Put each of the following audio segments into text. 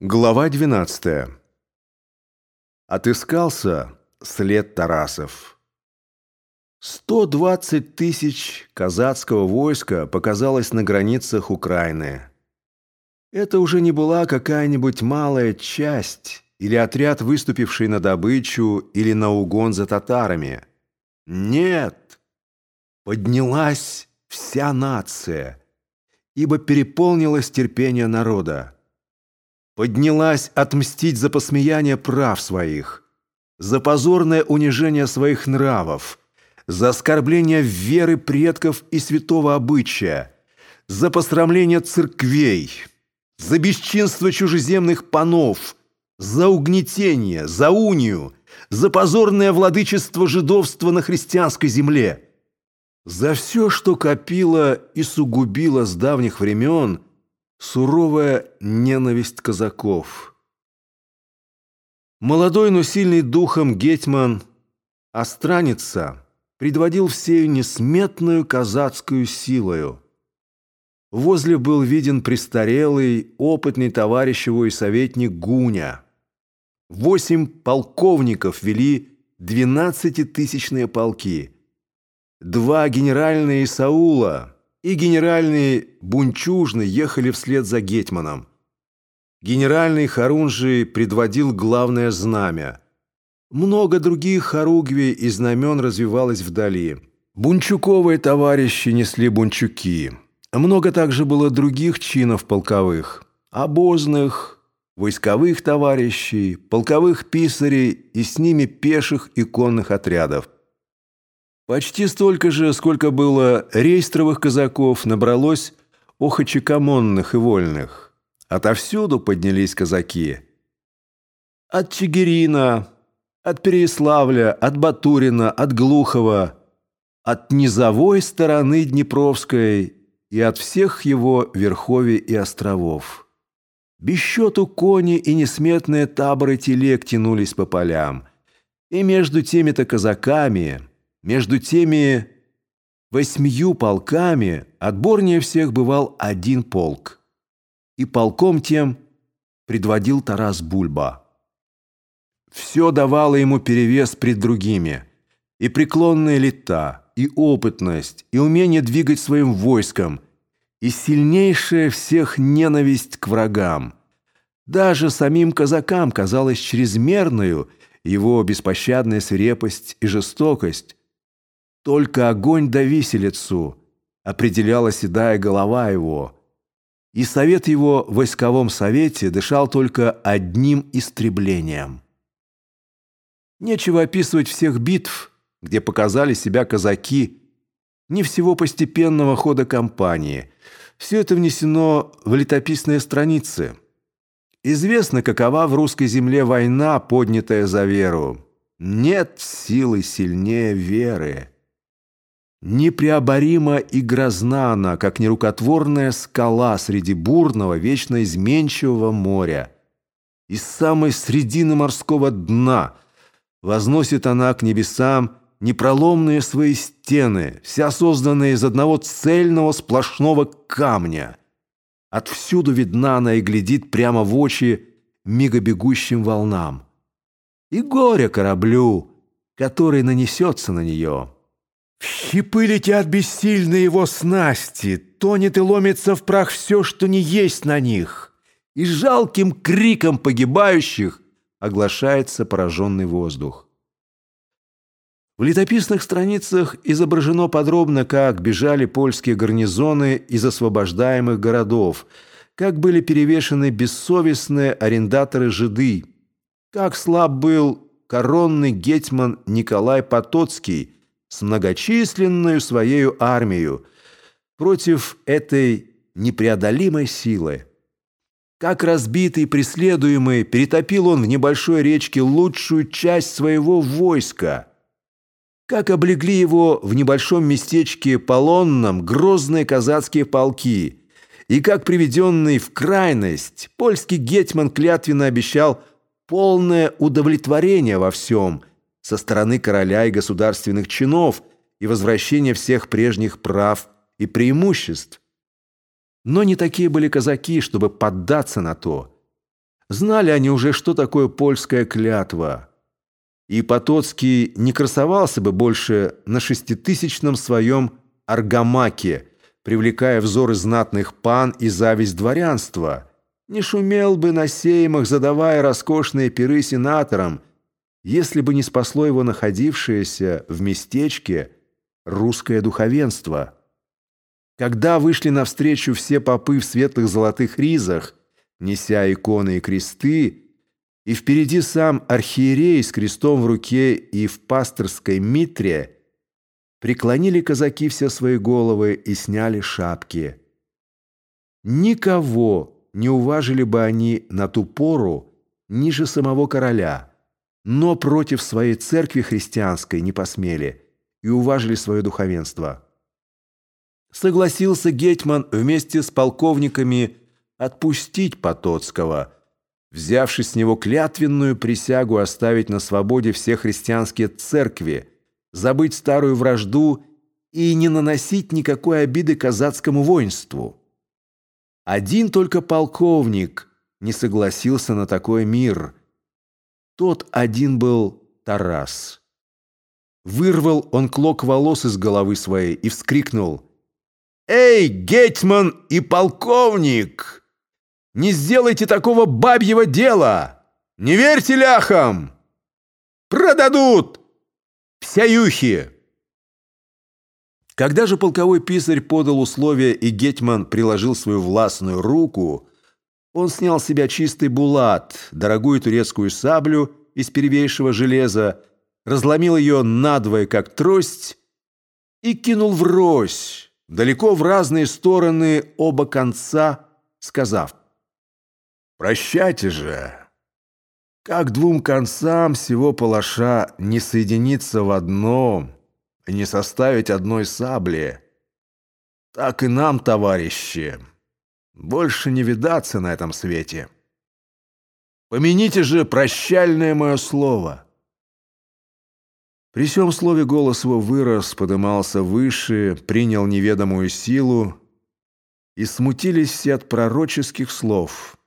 Глава 12. Отыскался след Тарасов. 120 тысяч казацкого войска показалось на границах Украины. Это уже не была какая-нибудь малая часть или отряд, выступивший на добычу или на угон за татарами. Нет, поднялась вся нация, ибо переполнилось терпение народа поднялась отмстить за посмеяние прав своих, за позорное унижение своих нравов, за оскорбление веры предков и святого обычая, за посрамление церквей, за бесчинство чужеземных панов, за угнетение, за унию, за позорное владычество жидовства на христианской земле, за все, что копило и сугубило с давних времен – суровая ненависть казаков. Молодой, но сильный духом гетьман Остраница предводил всею несметную казацкую силою. Возле был виден престарелый, опытный товарищ его и советник Гуня. Восемь полковников вели двенадцатитысячные полки. Два генеральные Исаула — и генеральный Бунчужный ехали вслед за Гетманом. Генеральный Харунжий предводил главное знамя. Много других хоругвий и знамен развивалось вдали. Бунчуковые товарищи несли бунчуки. Много также было других чинов полковых, обозных, войсковых товарищей, полковых писарей и с ними пеших и конных отрядов. Почти столько же, сколько было рейстровых казаков, набралось охочекомонных и вольных. Отовсюду поднялись казаки. От Чигирина, от Переяславля, от Батурина, от Глухова, от низовой стороны Днепровской и от всех его верховий и островов. Без счету кони и несметные таборы телег тянулись по полям. И между теми-то казаками – между теми восьмию полками отборнее всех бывал один полк. И полком тем предводил Тарас Бульба. Все давало ему перевес пред другими. И преклонные лета, и опытность, и умение двигать своим войском, и сильнейшая всех ненависть к врагам. Даже самим казакам казалось чрезмерную его беспощадная свирепость и жестокость, только огонь да виселицу определяла седая голова его, и совет его в войсковом совете дышал только одним истреблением. Нечего описывать всех битв, где показали себя казаки, не всего постепенного хода кампании. Все это внесено в летописные страницы. Известно, какова в русской земле война, поднятая за веру. Нет силы сильнее веры. Непреоборима и грозна она, как нерукотворная скала среди бурного, вечно изменчивого моря. Из самой средины морского дна возносит она к небесам непроломные свои стены, вся созданная из одного цельного сплошного камня. Отвсюду видна она и глядит прямо в очи мигобегущим волнам. И горе кораблю, который нанесется на нее». Щипы летят бессильно его снасти, тонет и ломится в прах все, что не есть на них, и жалким криком погибающих оглашается пораженный воздух. В летописных страницах изображено подробно, как бежали польские гарнизоны из освобождаемых городов, как были перевешены бессовестные арендаторы-жиды, как слаб был коронный гетьман Николай Потоцкий, с многочисленную своею армию против этой непреодолимой силы. Как разбитый, преследуемый, перетопил он в небольшой речке лучшую часть своего войска. Как облегли его в небольшом местечке Полонном грозные казацкие полки. И как приведенный в крайность, польский гетьман клятвенно обещал полное удовлетворение во всем – со стороны короля и государственных чинов и возвращение всех прежних прав и преимуществ. Но не такие были казаки, чтобы поддаться на то. Знали они уже, что такое польская клятва. И Потоцкий не красовался бы больше на шеститысячном своем аргамаке, привлекая взоры знатных пан и зависть дворянства, не шумел бы на сеймах, задавая роскошные пиры сенаторам, если бы не спасло его находившееся в местечке русское духовенство. Когда вышли навстречу все попы в светлых золотых ризах, неся иконы и кресты, и впереди сам архиерей с крестом в руке и в пасторской митре, преклонили казаки все свои головы и сняли шапки. Никого не уважили бы они на ту пору ниже самого короля, но против своей церкви христианской не посмели и уважили свое духовенство. Согласился Гетман вместе с полковниками отпустить Потоцкого, взявшись с него клятвенную присягу оставить на свободе все христианские церкви, забыть старую вражду и не наносить никакой обиды казацкому воинству. Один только полковник не согласился на такой мир. Тот один был Тарас. Вырвал он клок волос из головы своей и вскрикнул «Эй, гетьман и полковник!» Не сделайте такого бабьего дела! Не верьте ляхам! Продадут! Псяюхи!» Когда же полковой писарь подал условия и Гетман приложил свою властную руку, он снял с себя чистый булат, дорогую турецкую саблю из первейшего железа, разломил ее надвое, как трость, и кинул врозь, далеко в разные стороны оба конца, сказав Прощайте же. Как двум концам всего палаша не соединиться в одно, не составить одной сабли, так и нам, товарищи, больше не видаться на этом свете. Помяните же прощальное мое слово. При всем слове голос его вырос, подымался выше, принял неведомую силу, и смутились все от пророческих слов —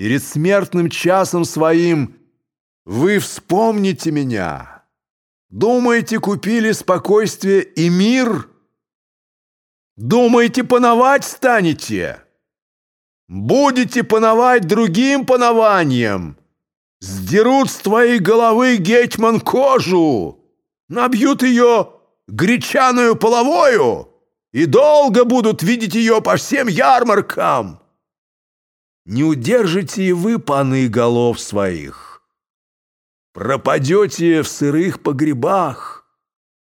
Перед смертным часом своим вы вспомните меня. Думаете, купили спокойствие и мир? Думаете, пановать станете? Будете пановать другим панованием. Сдерут с твоей головы гетьман кожу, набьют ее гречаную половою и долго будут видеть ее по всем ярмаркам не удержите и вы, паны, голов своих. Пропадете в сырых погребах,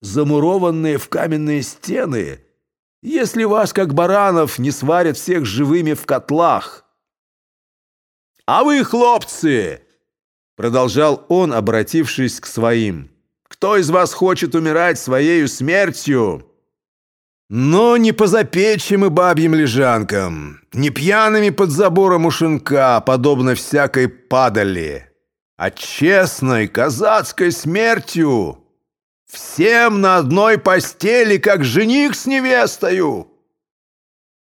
замурованные в каменные стены, если вас, как баранов, не сварят всех живыми в котлах. А вы, хлопцы, продолжал он, обратившись к своим, кто из вас хочет умирать своей смертью? Но не по запечьям и бабьим лежанкам, не пьяными под забором у шинка, подобно всякой падали, а честной казацкой смертью, всем на одной постели, как жених с невестою.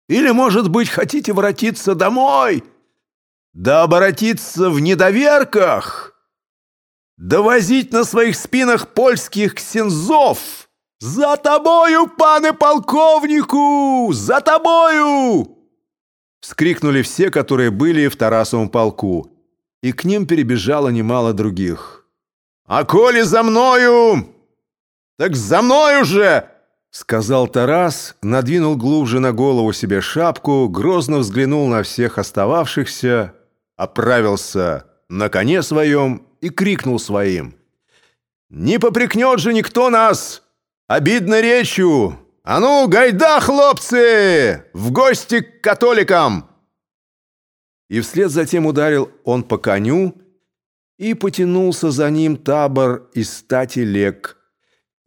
Или, может быть, хотите воротиться домой, да оборотиться в недоверках, довозить на своих спинах польских ксензов, «За тобою, пане полковнику! За тобою!» Вскрикнули все, которые были в Тарасовом полку, и к ним перебежало немало других. «А коли за мною, так за мною же!» Сказал Тарас, надвинул глубже на голову себе шапку, грозно взглянул на всех остававшихся, оправился на коне своем и крикнул своим. «Не попрекнет же никто нас!» обидно речью. А ну, гайда, хлопцы, в гости к католикам!» И вслед за тем ударил он по коню, и потянулся за ним табор из ста телег.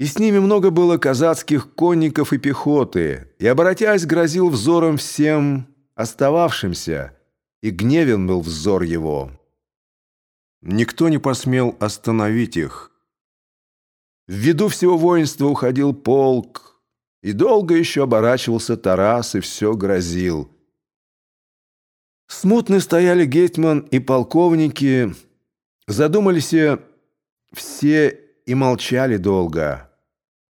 И с ними много было казацких конников и пехоты, и, обратясь, грозил взором всем остававшимся, и гневен был взор его. Никто не посмел остановить их. В виду всего воинства уходил полк, и долго еще оборачивался Тарас и все грозил. Смутно стояли гетьман и полковники, задумались все и молчали долго,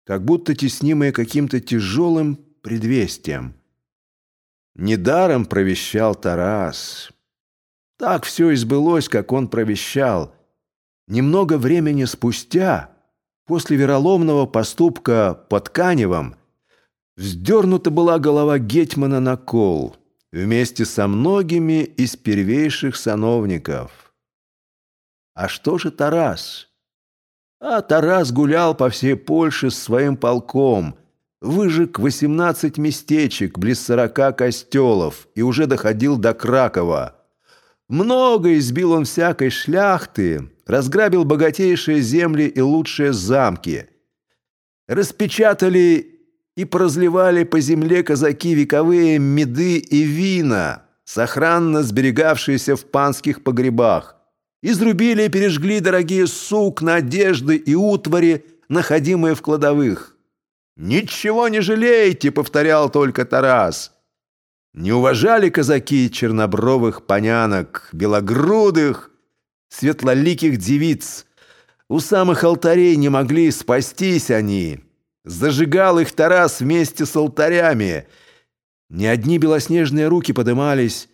как будто теснимые каким-то тяжелым предвестием. Недаром провещал Тарас. Так все и сбылось, как он провещал. Немного времени спустя, после вероломного поступка под Каневом, вздернута была голова Гетьмана на кол вместе со многими из первейших сановников. А что же Тарас? А Тарас гулял по всей Польше с своим полком, выжег восемнадцать местечек близ сорока костелов и уже доходил до Кракова. Много избил он всякой шляхты, разграбил богатейшие земли и лучшие замки. Распечатали и поразливали по земле казаки вековые меды и вина, сохранно сберегавшиеся в панских погребах. Изрубили и пережгли дорогие сукна, одежды и утвари, находимые в кладовых. «Ничего не жалейте!» — повторял только Тарас. Не уважали казаки чернобровых понянок, белогрудых, светлоликих девиц. У самых алтарей не могли спастись они. Зажигал их Тарас вместе с алтарями. Не одни белоснежные руки подымались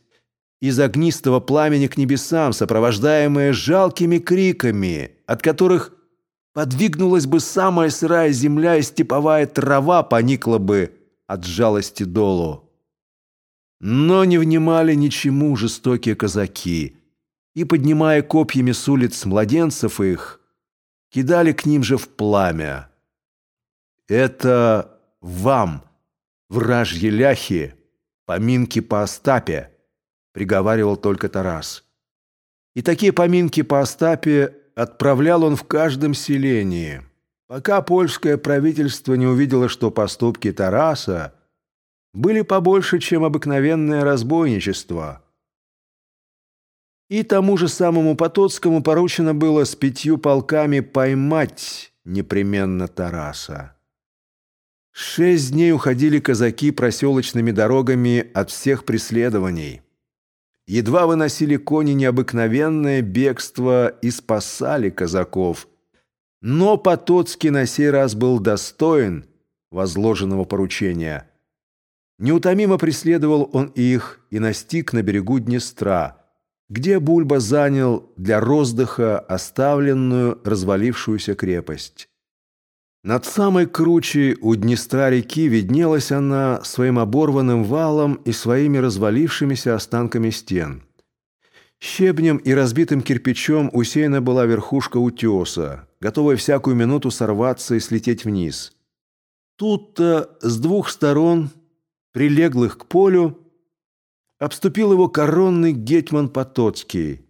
из огнистого пламени к небесам, сопровождаемые жалкими криками, от которых подвигнулась бы самая сырая земля и степовая трава поникла бы от жалости долу. Но не внимали ничему жестокие казаки, и, поднимая копьями с улиц младенцев их, кидали к ним же в пламя. «Это вам, вражьи ляхи, поминки по Остапе», приговаривал только Тарас. И такие поминки по Остапе отправлял он в каждом селении, пока польское правительство не увидело, что поступки Тараса были побольше, чем обыкновенное разбойничество. И тому же самому Потоцкому поручено было с пятью полками поймать непременно Тараса. Шесть дней уходили казаки проселочными дорогами от всех преследований. Едва выносили кони необыкновенное бегство и спасали казаков. Но Потоцкий на сей раз был достоин возложенного поручения. Неутомимо преследовал он их и настиг на берегу Днестра, где Бульба занял для роздыха оставленную развалившуюся крепость. Над самой кручей у Днестра реки виднелась она своим оборванным валом и своими развалившимися останками стен. Щебнем и разбитым кирпичом усеяна была верхушка утеса, готовая всякую минуту сорваться и слететь вниз. Тут-то с двух сторон, прилеглых к полю, обступил его коронный гетьман Потоцкий.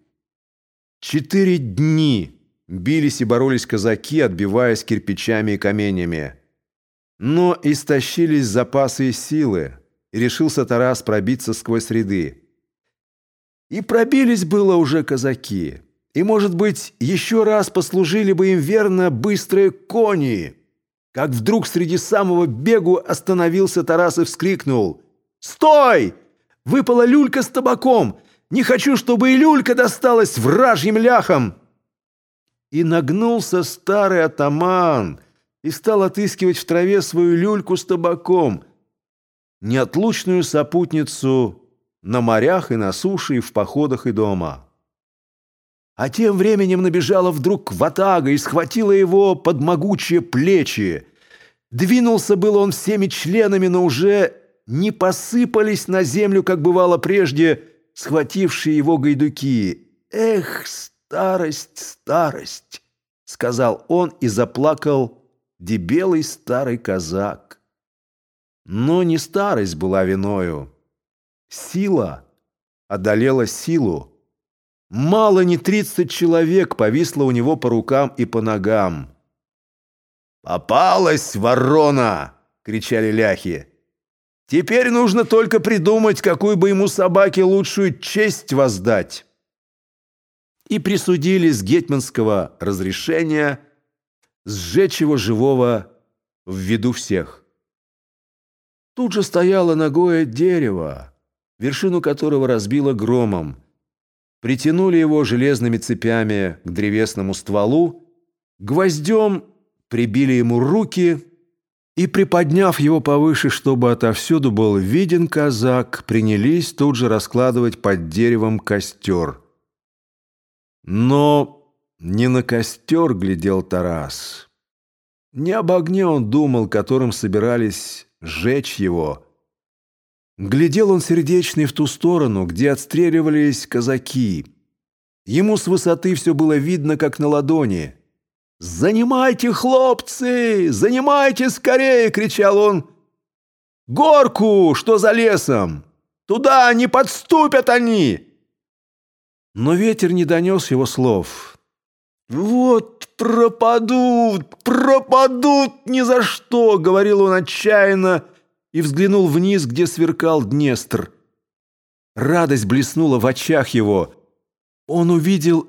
Четыре дни Бились и боролись казаки, отбиваясь кирпичами и каменями. Но истощились запасы и силы, и решился Тарас пробиться сквозь ряды. И пробились было уже казаки, и, может быть, еще раз послужили бы им верно быстрые кони. Как вдруг среди самого бегу остановился Тарас и вскрикнул «Стой! Выпала люлька с табаком! Не хочу, чтобы и люлька досталась вражьим ляхам!» И нагнулся старый атаман и стал отыскивать в траве свою люльку с табаком, неотлучную сопутницу на морях и на суше, и в походах и дома. А тем временем набежала вдруг ватага и схватила его под могучие плечи. Двинулся был он всеми членами, но уже не посыпались на землю, как бывало прежде, схватившие его гайдуки. Эх, старость, старость!» — сказал он и заплакал дебелый старый казак. Но не старость была виною. Сила одолела силу. Мало не тридцать человек повисло у него по рукам и по ногам. «Попалась ворона!» — кричали ляхи. «Теперь нужно только придумать, какую бы ему собаке лучшую честь воздать» и присудили с гетманского разрешения сжечь его живого в виду всех. Тут же стояло ногое дерево, вершину которого разбило громом. Притянули его железными цепями к древесному стволу, гвоздем прибили ему руки и, приподняв его повыше, чтобы отовсюду был виден казак, принялись тут же раскладывать под деревом костер. Но не на костер глядел Тарас. Не об огне он думал, которым собирались сжечь его. Глядел он сердечный в ту сторону, где отстреливались казаки. Ему с высоты все было видно, как на ладони. «Занимайте, хлопцы! Занимайте скорее!» — кричал он. «Горку, что за лесом! Туда не подступят они!» Но ветер не донес его слов. «Вот пропадут, пропадут ни за что!» — говорил он отчаянно и взглянул вниз, где сверкал Днестр. Радость блеснула в очах его. Он увидел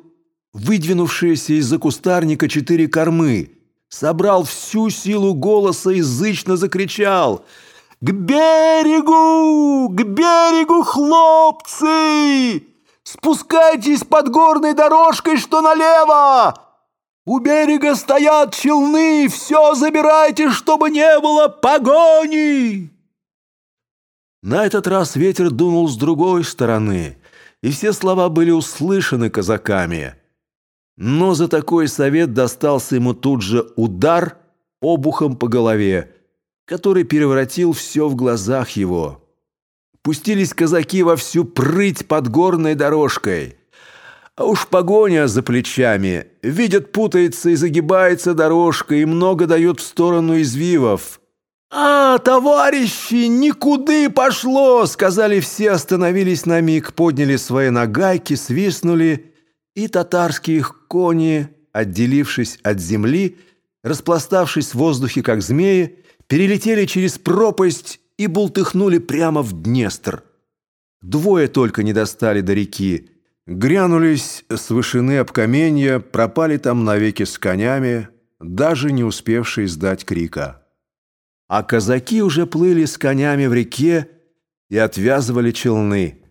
выдвинувшиеся из-за кустарника четыре кормы, собрал всю силу голоса и зычно закричал «К берегу! К берегу, хлопцы! Спускайтесь под горной дорожкой, что налево! У берега стоят челны, все забирайте, чтобы не было погони!» На этот раз ветер дунул с другой стороны, и все слова были услышаны казаками – но за такой совет достался ему тут же удар обухом по голове, который превратил все в глазах его. Пустились казаки во всю прыть под горной дорожкой. А уж погоня за плечами. Видят, путается и загибается дорожка, и много дает в сторону извивов. «А, товарищи, никуды пошло!» Сказали все, остановились на миг, подняли свои нагайки, свистнули и татарские кони, отделившись от земли, распластавшись в воздухе, как змеи, перелетели через пропасть и бултыхнули прямо в Днестр. Двое только не достали до реки, грянулись с вышины об каменья, пропали там навеки с конями, даже не успевшие сдать крика. А казаки уже плыли с конями в реке и отвязывали челны.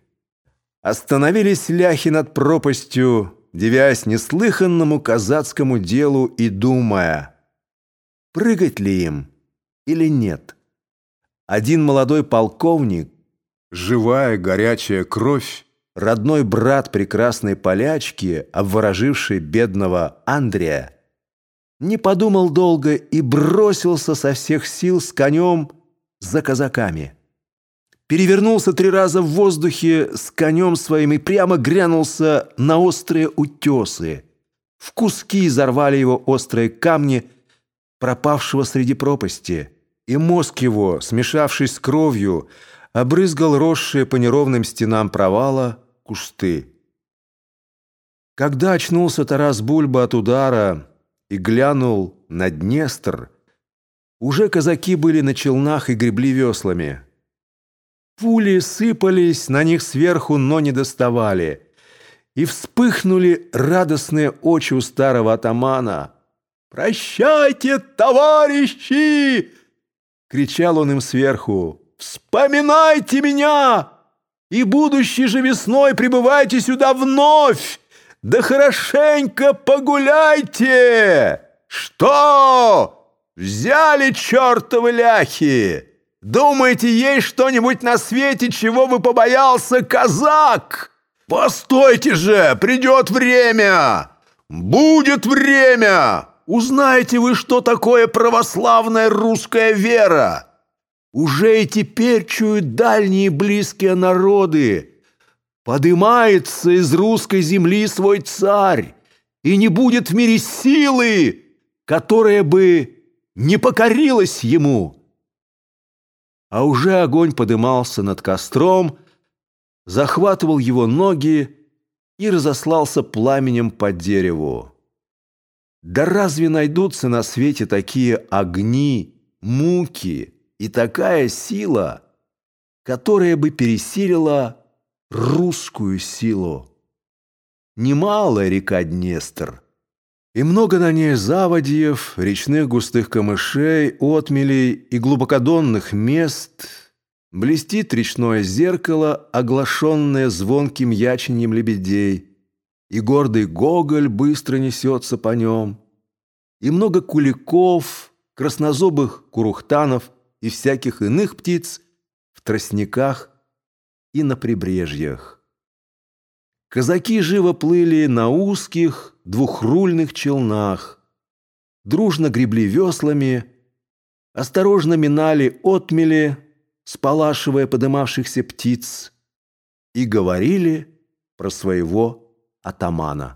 Остановились ляхи над пропастью, девясь неслыханному казацкому делу и думая, прыгать ли им или нет. Один молодой полковник, живая горячая кровь, родной брат прекрасной полячки, обвороживший бедного Андрея, не подумал долго и бросился со всех сил с конем за казаками перевернулся три раза в воздухе с конем своим и прямо грянулся на острые утесы. В куски изорвали его острые камни, пропавшего среди пропасти, и мозг его, смешавшись с кровью, обрызгал росшие по неровным стенам провала кусты. Когда очнулся Тарас Бульба от удара и глянул на Днестр, уже казаки были на челнах и гребли веслами. Пули сыпались на них сверху, но не доставали. И вспыхнули радостные очи у старого атамана. «Прощайте, товарищи!» — кричал он им сверху. «Вспоминайте меня! И будущей же весной прибывайте сюда вновь! Да хорошенько погуляйте! Что? Взяли чертовы ляхи!» Думаете, есть что-нибудь на свете, чего бы побоялся казак? Постойте же, придет время! Будет время! Узнаете вы, что такое православная русская вера? Уже и теперь чуют дальние близкие народы. Подымается из русской земли свой царь, и не будет в мире силы, которая бы не покорилась ему» а уже огонь подымался над костром, захватывал его ноги и разослался пламенем по дереву. Да разве найдутся на свете такие огни, муки и такая сила, которая бы пересилила русскую силу? Немалая река Днестр — и много на ней заводьев, речных густых камышей, отмелей и глубокодонных мест, Блестит речное зеркало, оглашенное звонким яченьем лебедей, и гордый гоголь быстро несется по нем, и много куликов, краснозубых курухтанов и всяких иных птиц в тростниках и на прибрежьях. Казаки живо плыли на узких двухрульных челнах, дружно гребли веслами, осторожно минали отмели, сполашивая подымавшихся птиц, и говорили про своего атамана.